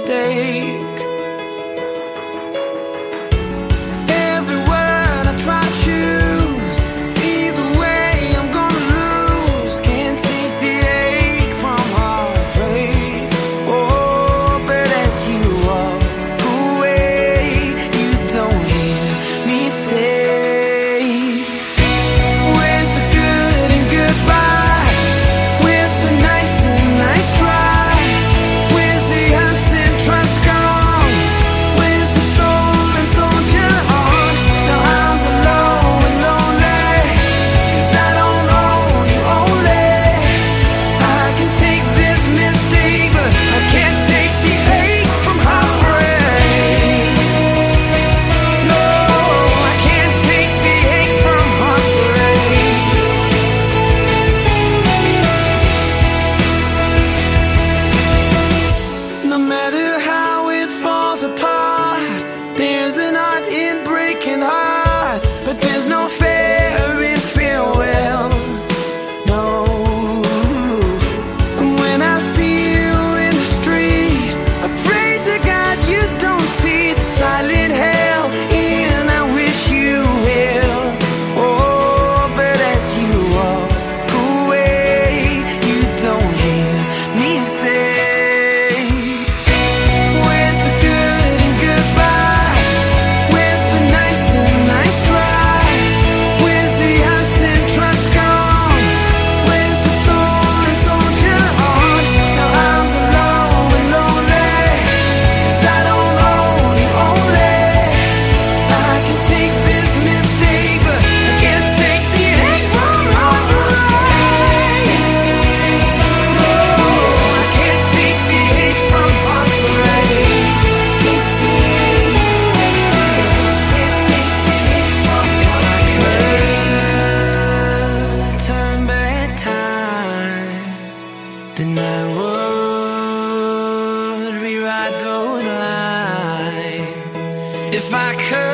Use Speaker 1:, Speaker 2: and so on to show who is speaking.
Speaker 1: stay. but then If I could